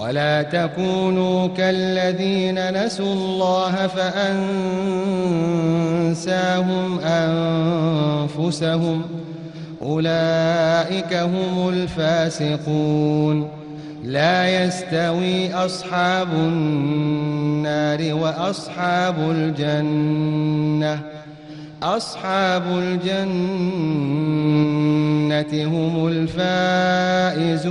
ولا تكونوا كالذين نسوا الله فأنساهم أنفسهم. أولئك هم الفاسقون. لا يستوي أصحاب النار وأصحاب الجنة. أصحاب الجنة هم الفائزون.